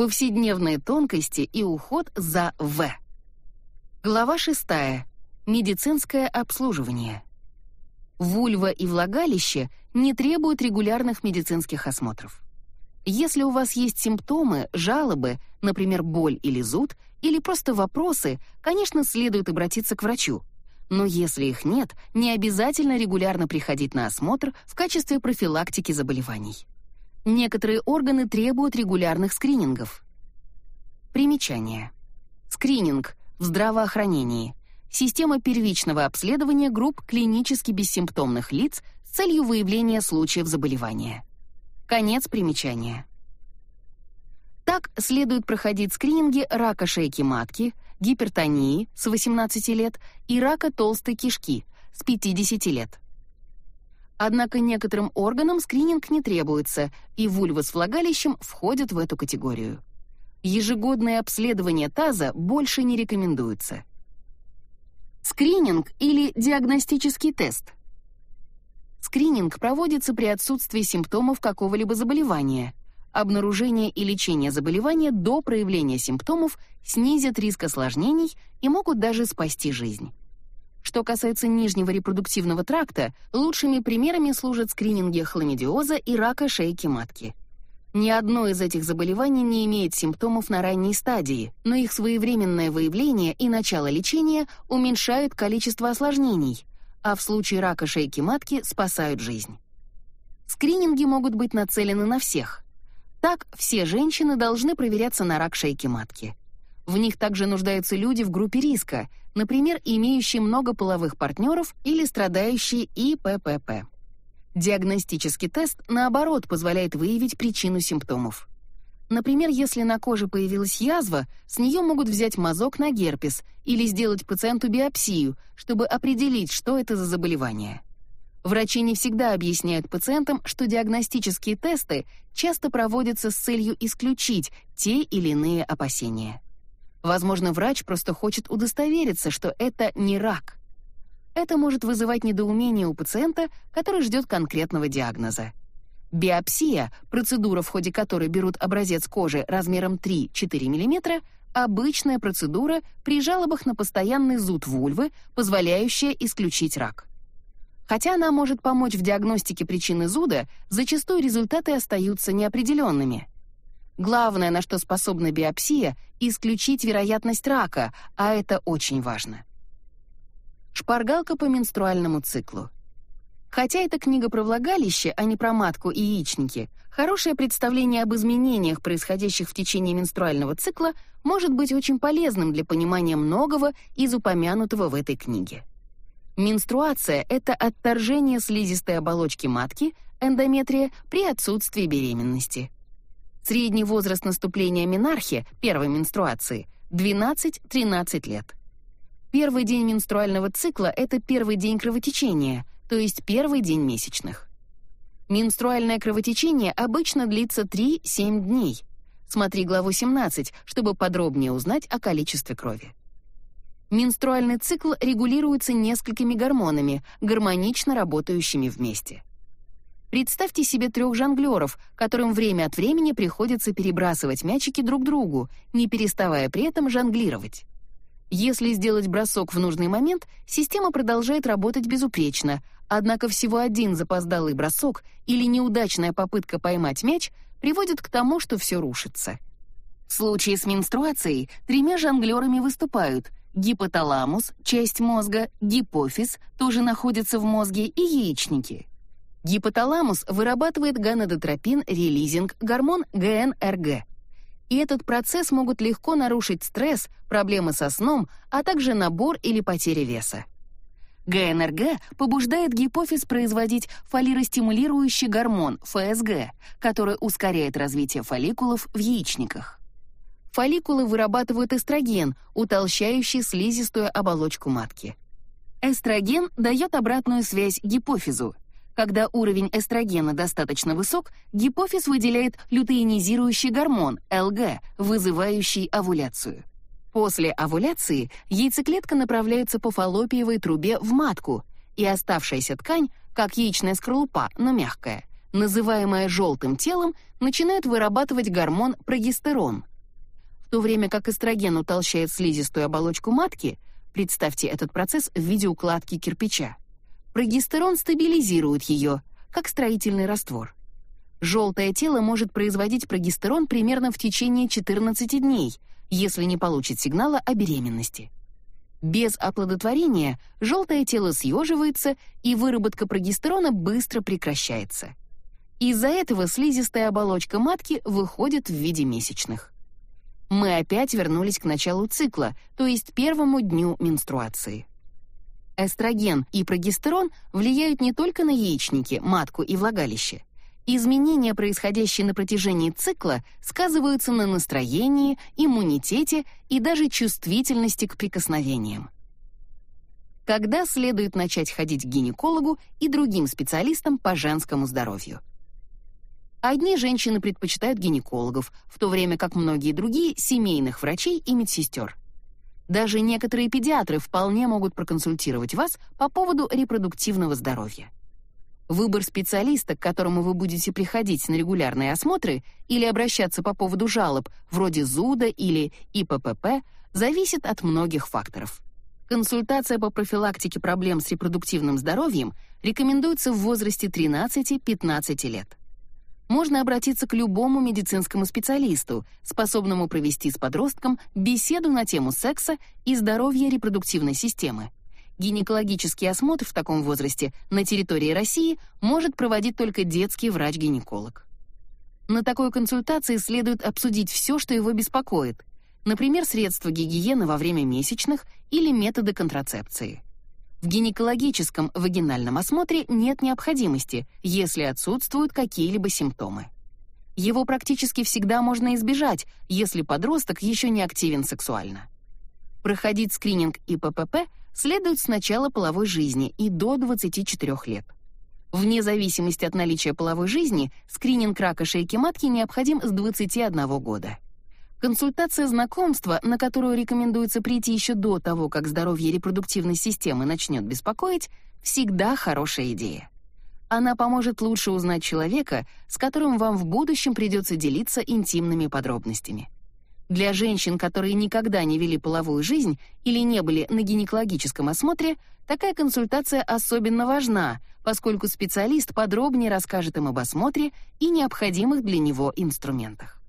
Повседневные тонкости и уход за В. Глава 6. Медицинское обслуживание. Вульва и влагалище не требуют регулярных медицинских осмотров. Если у вас есть симптомы, жалобы, например, боль или зуд, или просто вопросы, конечно, следует обратиться к врачу. Но если их нет, не обязательно регулярно приходить на осмотр в качестве профилактики заболеваний. Некоторые органы требуют регулярных скринингов. Примечание. Скрининг в здравоохранении. Система первичного обследования групп клинически бессимптомных лиц с целью выявления случаев заболевания. Конец примечания. Так следует проходить скрининги рака шейки матки, гипертонии с 18 лет и рака толстой кишки с 50 лет. Однако некоторым органам скрининг не требуется, и вульва с влагалищем входят в эту категорию. Ежегодное обследование таза больше не рекомендуется. Скрининг или диагностический тест – Скрининг проводится при отсутствии симптомов какого-либо заболевания. Обнаружение и лечение заболевания до проявления симптомов снизят риск осложнений и могут даже спасти жизнь. Что касается нижнего репродуктивного тракта, лучшими примерами служат скрининги хламидиоза и рака шейки матки. Ни одно из этих заболеваний не имеет симптомов на ранней стадии, но их своевременное выявление и начало лечения уменьшают количество осложнений, а в случае рака шейки матки спасают жизнь. Скрининги могут быть нацелены на всех. Так, все женщины должны проверяться на рак шейки матки. В них также нуждаются люди в группе риска, например, имеющие много половых партнеров или страдающие ИППП. Диагностический тест, наоборот, позволяет выявить причину симптомов. Например, если на коже появилась язва, с нее могут взять мазок на герпес или сделать пациенту биопсию, чтобы определить, что это за заболевание. Врачи не всегда объясняют пациентам, что диагностические тесты часто проводятся с целью исключить те или иные опасения. Возможно, врач просто хочет удостовериться, что это не рак. Это может вызывать недоумение у пациента, который ждет конкретного диагноза. Биопсия, процедура, в ходе которой берут образец кожи размером 3-4 мм, обычная процедура при жалобах на постоянный зуд вульвы, позволяющая исключить рак. Хотя она может помочь в диагностике причины зуда, зачастую результаты остаются неопределенными. Главное, на что способна биопсия, исключить вероятность рака, а это очень важно. Шпаргалка по менструальному циклу. Хотя это книга про влагалище, а не про матку и яичники, хорошее представление об изменениях, происходящих в течение менструального цикла, может быть очень полезным для понимания многого из упомянутого в этой книге. Менструация — это отторжение слизистой оболочки матки, эндометрия, при отсутствии беременности. Средний возраст наступления менархи, первой менструации, 12-13 лет. Первый день менструального цикла — это первый день кровотечения — то есть первый день месячных. Менструальное кровотечение обычно длится 3-7 дней. Смотри главу 17, чтобы подробнее узнать о количестве крови. Менструальный цикл регулируется несколькими гормонами, гармонично работающими вместе. Представьте себе трех жонглёров, которым время от времени приходится перебрасывать мячики друг другу, не переставая при этом жонглировать. Если сделать бросок в нужный момент, система продолжает работать безупречно, однако всего один запоздалый бросок или неудачная попытка поймать мяч приводит к тому, что все рушится. В случае с менструацией тремя жонглерами выступают гипоталамус, часть мозга, гипофиз, тоже находится в мозге, и яичники. Гипоталамус вырабатывает гонадотропин-релизинг, гормон ГНРГ и этот процесс могут легко нарушить стресс, проблемы со сном, а также набор или потеря веса. ГНРГ побуждает гипофиз производить фоллиростимулирующий гормон ФСГ, который ускоряет развитие фолликулов в яичниках. Фолликулы вырабатывают эстроген, утолщающий слизистую оболочку матки. Эстроген дает обратную связь гипофизу, когда уровень эстрогена достаточно высок, гипофиз выделяет лютеинизирующий гормон ЛГ, вызывающий овуляцию. После овуляции яйцеклетка направляется по фаллопиевой трубе в матку, и оставшаяся ткань, как яичная скорлупа, но мягкая, называемая желтым телом, начинает вырабатывать гормон прогестерон, В то время как эстроген утолщает слизистую оболочку матки, представьте этот процесс в виде укладки кирпича. Прогестерон стабилизирует ее, как строительный раствор. Желтое тело может производить прогестерон примерно в течение 14 дней, если не получит сигнала о беременности. Без оплодотворения желтое тело съеживается, и выработка прогестерона быстро прекращается. Из-за этого слизистая оболочка матки выходит в виде месячных. Мы опять вернулись к началу цикла, то есть первому дню менструации. Эстроген и прогестерон влияют не только на яичники, матку и влагалище. Изменения, происходящие на протяжении цикла, сказываются на настроении, иммунитете и даже чувствительности к прикосновениям. Когда следует начать ходить к гинекологу и другим специалистам по женскому здоровью? Одни женщины предпочитают гинекологов, в то время как многие другие — семейных врачей и медсестер. Даже некоторые педиатры вполне могут проконсультировать вас по поводу репродуктивного здоровья. Выбор специалиста, к которому вы будете приходить на регулярные осмотры или обращаться по поводу жалоб, вроде ЗУДа или ИППП, зависит от многих факторов. Консультация по профилактике проблем с репродуктивным здоровьем рекомендуется в возрасте 13-15 лет. Можно обратиться к любому медицинскому специалисту, способному провести с подростком беседу на тему секса и здоровья репродуктивной системы. Гинекологический осмотр в таком возрасте на территории России может проводить только детский врач-гинеколог. На такой консультации следует обсудить все, что его беспокоит, например, средства гигиены во время месячных или методы контрацепции. В гинекологическом вагинальном осмотре нет необходимости, если отсутствуют какие-либо симптомы. Его практически всегда можно избежать, если подросток еще не активен сексуально. Проходить скрининг ИППП следует с начала половой жизни и до 24 лет. Вне зависимости от наличия половой жизни, скрининг рака шейки матки необходим с 21 года. Консультация знакомства, на которую рекомендуется прийти еще до того, как здоровье репродуктивной системы начнет беспокоить, всегда хорошая идея. Она поможет лучше узнать человека, с которым вам в будущем придется делиться интимными подробностями. Для женщин, которые никогда не вели половую жизнь или не были на гинекологическом осмотре, такая консультация особенно важна, поскольку специалист подробнее расскажет им об осмотре и необходимых для него инструментах.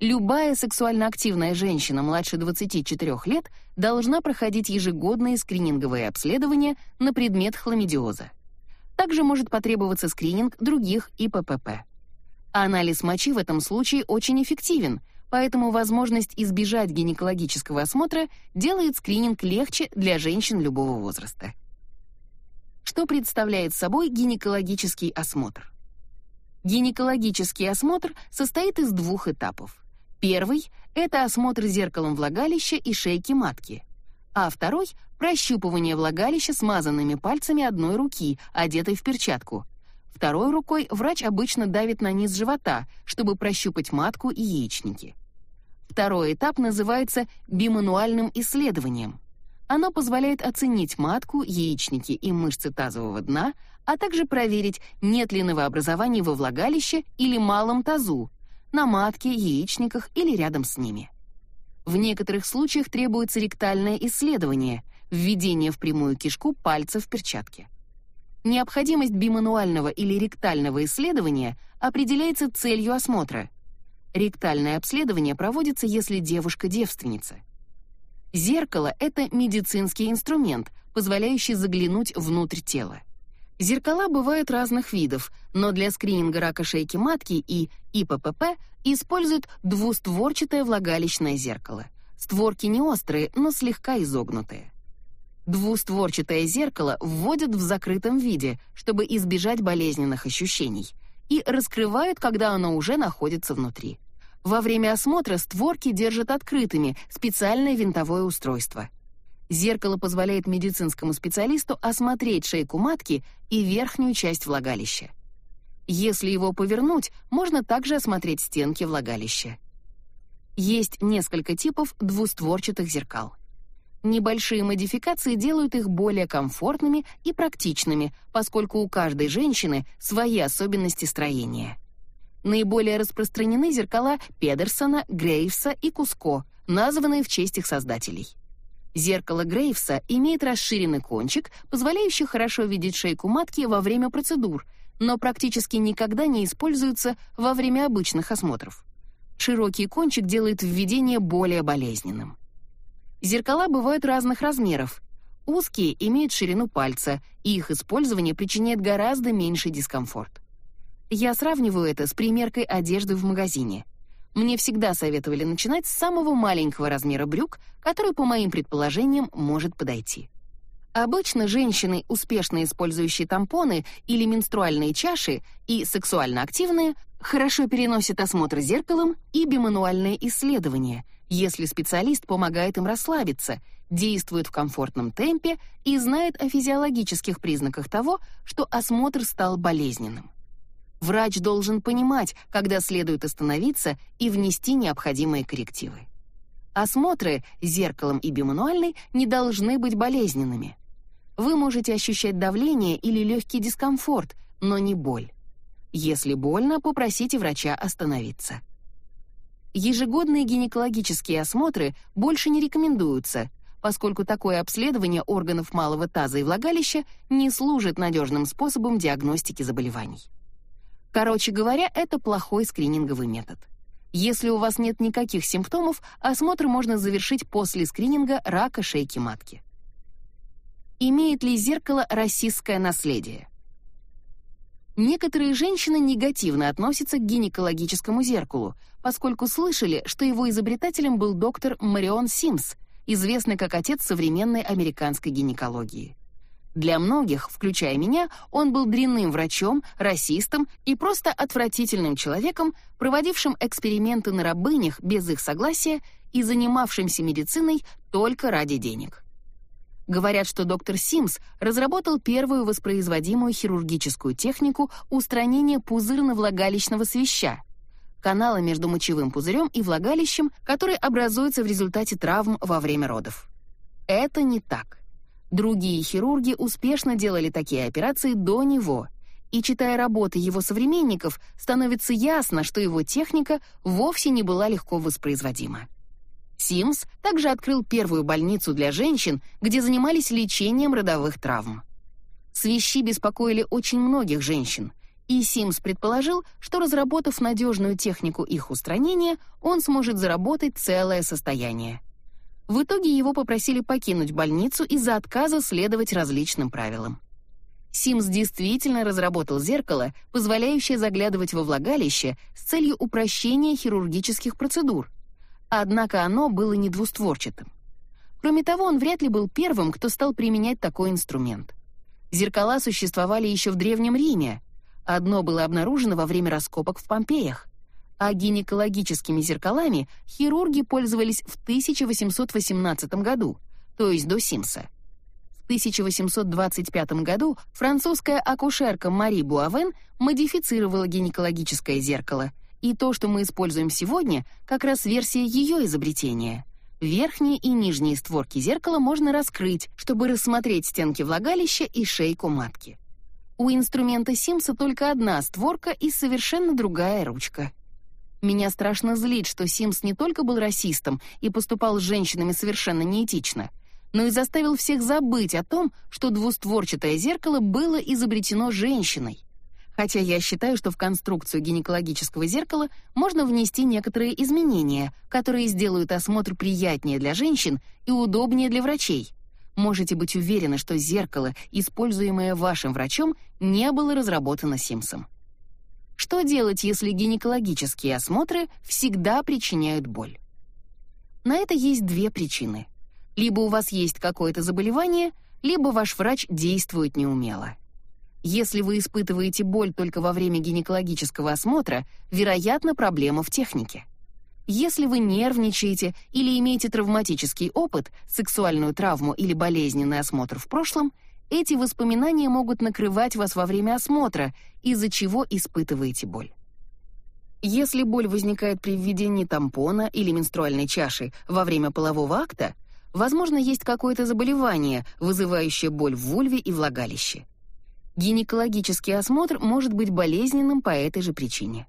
Любая сексуально активная женщина младше 24 лет должна проходить ежегодные скрининговые обследования на предмет хламидиоза. Также может потребоваться скрининг других ИППП. Анализ мочи в этом случае очень эффективен — поэтому возможность избежать гинекологического осмотра делает скрининг легче для женщин любого возраста. Что представляет собой гинекологический осмотр? Гинекологический осмотр состоит из двух этапов. Первый — это осмотр зеркалом влагалища и шейки матки, а второй — прощупывание влагалища смазанными пальцами одной руки, одетой в перчатку. Второй рукой врач обычно давит на низ живота, чтобы прощупать матку и яичники. Второй этап называется бимануальным исследованием. Оно позволяет оценить матку, яичники и мышцы тазового дна, а также проверить, нет ли новообразований во влагалище или малом тазу, на матке, яичниках или рядом с ними. В некоторых случаях требуется ректальное исследование, введение в прямую кишку пальца в перчатке. Необходимость бимануального или ректального исследования определяется целью осмотра — Ректальное обследование проводится, если девушка девственница. Зеркало — это медицинский инструмент, позволяющий заглянуть внутрь тела. Зеркала бывают разных видов, но для скрининга рака шейки матки и ИППП используют двустворчатое влагалищное зеркало. Створки не острые, но слегка изогнутые. Двустворчатое зеркало вводят в закрытом виде, чтобы избежать болезненных ощущений — и раскрывают, когда оно уже находится внутри. Во время осмотра створки держат открытыми специальное винтовое устройство. Зеркало позволяет медицинскому специалисту осмотреть шейку матки и верхнюю часть влагалища. Если его повернуть, можно также осмотреть стенки влагалища. Есть несколько типов двустворчатых зеркал. Небольшие модификации делают их более комфортными и практичными, поскольку у каждой женщины свои особенности строения. Наиболее распространены зеркала Педерсона, Грейвса и Куско, названные в честь их создателей. Зеркало Грейвса имеет расширенный кончик, позволяющий хорошо видеть шейку матки во время процедур, но практически никогда не используется во время обычных осмотров. Широкий кончик делает введение более болезненным. Зеркала бывают разных размеров. Узкие имеют ширину пальца, и их использование причиняет гораздо меньший дискомфорт. Я сравниваю это с примеркой одежды в магазине. Мне всегда советовали начинать с самого маленького размера брюк, который, по моим предположениям, может подойти. Обычно женщины, успешно использующие тампоны или менструальные чаши, и сексуально активные, хорошо переносят осмотр зеркалом и бимануальное исследование, если специалист помогает им расслабиться, действует в комфортном темпе и знает о физиологических признаках того, что осмотр стал болезненным. Врач должен понимать, когда следует остановиться и внести необходимые коррективы. Осмотры зеркалом и бимануальной не должны быть болезненными. Вы можете ощущать давление или легкий дискомфорт, но не боль. Если больно, попросите врача остановиться. Ежегодные гинекологические осмотры больше не рекомендуются, поскольку такое обследование органов малого таза и влагалища не служит надежным способом диагностики заболеваний. Короче говоря, это плохой скрининговый метод. Если у вас нет никаких симптомов, осмотр можно завершить после скрининга рака шейки матки. Имеет ли зеркало российское наследие? Некоторые женщины негативно относятся к гинекологическому зеркалу, поскольку слышали, что его изобретателем был доктор Марион Симс, известный как отец современной американской гинекологии. Для многих, включая меня, он был дрянным врачом, расистом и просто отвратительным человеком, проводившим эксперименты на рабынях без их согласия и занимавшимся медициной только ради денег. Говорят, что доктор Симс разработал первую воспроизводимую хирургическую технику устранения пузырно-влагалищного свища, канала между мочевым пузырем и влагалищем, который образуется в результате травм во время родов. Это не так. Другие хирурги успешно делали такие операции до него, и читая работы его современников, становится ясно, что его техника вовсе не была легко воспроизводима. Симс также открыл первую больницу для женщин, где занимались лечением родовых травм. Свищи беспокоили очень многих женщин, и Симс предположил, что разработав надежную технику их устранения, он сможет заработать целое состояние. В итоге его попросили покинуть больницу из-за отказа следовать различным правилам. Симс действительно разработал зеркало, позволяющее заглядывать во влагалище с целью упрощения хирургических процедур. Однако оно было не двустворчатым. Кроме того, он вряд ли был первым, кто стал применять такой инструмент. Зеркала существовали еще в Древнем Риме. Одно было обнаружено во время раскопок в Помпеях а гинекологическими зеркалами хирурги пользовались в 1818 году, то есть до Симса. В 1825 году французская акушерка Мари Буавен модифицировала гинекологическое зеркало, и то, что мы используем сегодня, как раз версия ее изобретения. Верхние и нижние створки зеркала можно раскрыть, чтобы рассмотреть стенки влагалища и шейку матки. У инструмента Симса только одна створка и совершенно другая ручка. Меня страшно злит, что Симс не только был расистом и поступал с женщинами совершенно неэтично, но и заставил всех забыть о том, что двустворчатое зеркало было изобретено женщиной. Хотя я считаю, что в конструкцию гинекологического зеркала можно внести некоторые изменения, которые сделают осмотр приятнее для женщин и удобнее для врачей. Можете быть уверены, что зеркало, используемое вашим врачом, не было разработано Симсом. Что делать, если гинекологические осмотры всегда причиняют боль? На это есть две причины. Либо у вас есть какое-то заболевание, либо ваш врач действует неумело. Если вы испытываете боль только во время гинекологического осмотра, вероятно, проблема в технике. Если вы нервничаете или имеете травматический опыт, сексуальную травму или болезненный осмотр в прошлом – эти воспоминания могут накрывать вас во время осмотра, из-за чего испытываете боль. Если боль возникает при введении тампона или менструальной чаши во время полового акта, возможно, есть какое-то заболевание, вызывающее боль в вульве и влагалище. Гинекологический осмотр может быть болезненным по этой же причине.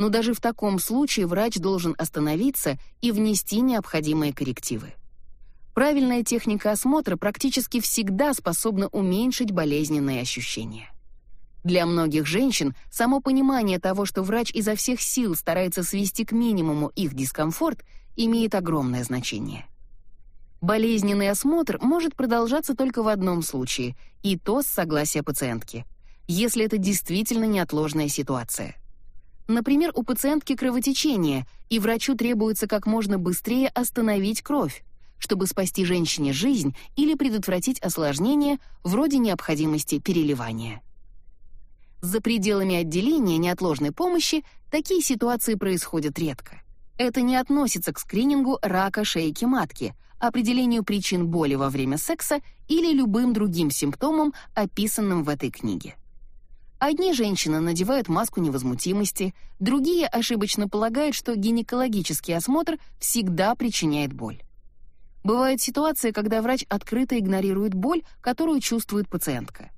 но даже в таком случае врач должен остановиться и внести необходимые коррективы. Правильная техника осмотра практически всегда способна уменьшить болезненные ощущения. Для многих женщин само понимание того, что врач изо всех сил старается свести к минимуму их дискомфорт, имеет огромное значение. Болезненный осмотр может продолжаться только в одном случае, и то с согласия пациентки, если это действительно неотложная ситуация. Например, у пациентки кровотечение, и врачу требуется как можно быстрее остановить кровь, чтобы спасти женщине жизнь или предотвратить осложнения вроде необходимости переливания. За пределами отделения неотложной помощи такие ситуации происходят редко. Это не относится к скринингу рака шейки матки, определению причин боли во время секса или любым другим симптомам, описанным в этой книге. Одни женщины надевают маску невозмутимости, другие ошибочно полагают, что гинекологический осмотр всегда причиняет боль. Бывают ситуации, когда врач открыто игнорирует боль, которую чувствует пациентка.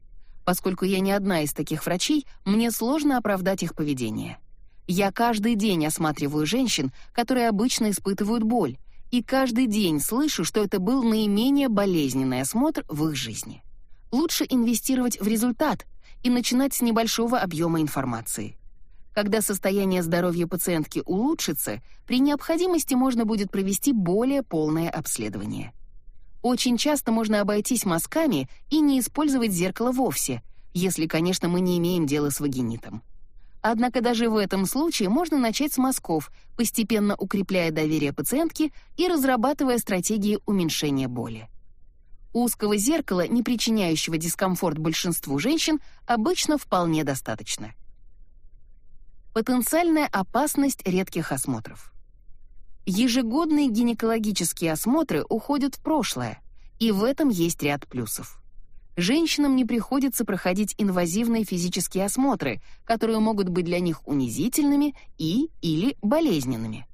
Поскольку я не одна из таких врачей, мне сложно оправдать их поведение. Я каждый день осматриваю женщин, которые обычно испытывают боль, и каждый день слышу, что это был наименее болезненный осмотр в их жизни. Лучше инвестировать в результат и начинать с небольшого объема информации. Когда состояние здоровья пациентки улучшится, при необходимости можно будет провести более полное обследование. Очень часто можно обойтись мазками и не использовать зеркало вовсе, если, конечно, мы не имеем дела с вагинитом. Однако даже в этом случае можно начать с мазков, постепенно укрепляя доверие пациентки и разрабатывая стратегии уменьшения боли. Узкого зеркала, не причиняющего дискомфорт большинству женщин, обычно вполне достаточно. Потенциальная опасность редких осмотров. Ежегодные гинекологические осмотры уходят в прошлое, и в этом есть ряд плюсов. Женщинам не приходится проходить инвазивные физические осмотры, которые могут быть для них унизительными и или болезненными.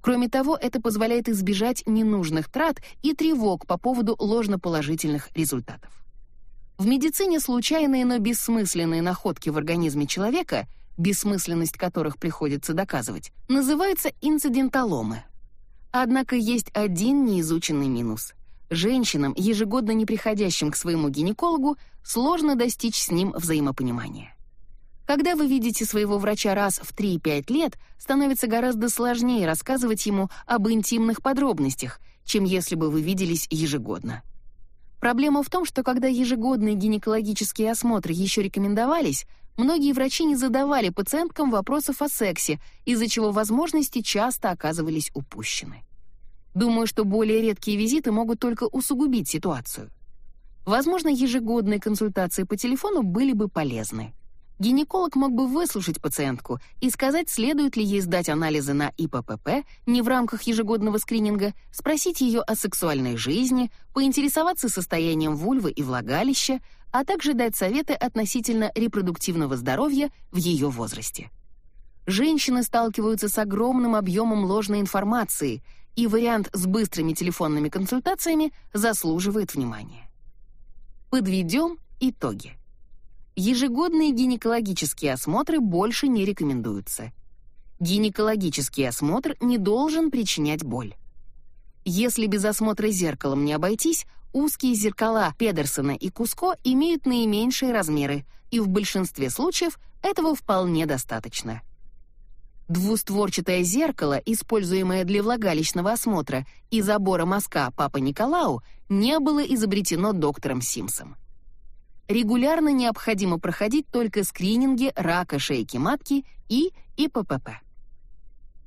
Кроме того, это позволяет избежать ненужных трат и тревог по поводу ложноположительных результатов. В медицине случайные, но бессмысленные находки в организме человека — бессмысленность которых приходится доказывать, называются инциденталомы. Однако есть один неизученный минус. Женщинам, ежегодно не приходящим к своему гинекологу, сложно достичь с ним взаимопонимания. Когда вы видите своего врача раз в 3-5 лет, становится гораздо сложнее рассказывать ему об интимных подробностях, чем если бы вы виделись ежегодно. Проблема в том, что когда ежегодные гинекологические осмотры еще рекомендовались, многие врачи не задавали пациенткам вопросов о сексе, из-за чего возможности часто оказывались упущены. Думаю, что более редкие визиты могут только усугубить ситуацию. Возможно, ежегодные консультации по телефону были бы полезны. Гинеколог мог бы выслушать пациентку и сказать, следует ли ей сдать анализы на ИППП не в рамках ежегодного скрининга, спросить ее о сексуальной жизни, поинтересоваться состоянием вульвы и влагалища, а также дать советы относительно репродуктивного здоровья в ее возрасте. Женщины сталкиваются с огромным объемом ложной информации, и вариант с быстрыми телефонными консультациями заслуживает внимания. Подведем итоги. Ежегодные гинекологические осмотры больше не рекомендуются. Гинекологический осмотр не должен причинять боль. Если без осмотра зеркалом не обойтись, узкие зеркала Педерсона и Куско имеют наименьшие размеры, и в большинстве случаев этого вполне достаточно. Двустворчатое зеркало, используемое для влагалищного осмотра и забора мазка Папа Николау, не было изобретено доктором Симсом регулярно необходимо проходить только скрининги рака шейки матки и ИППП.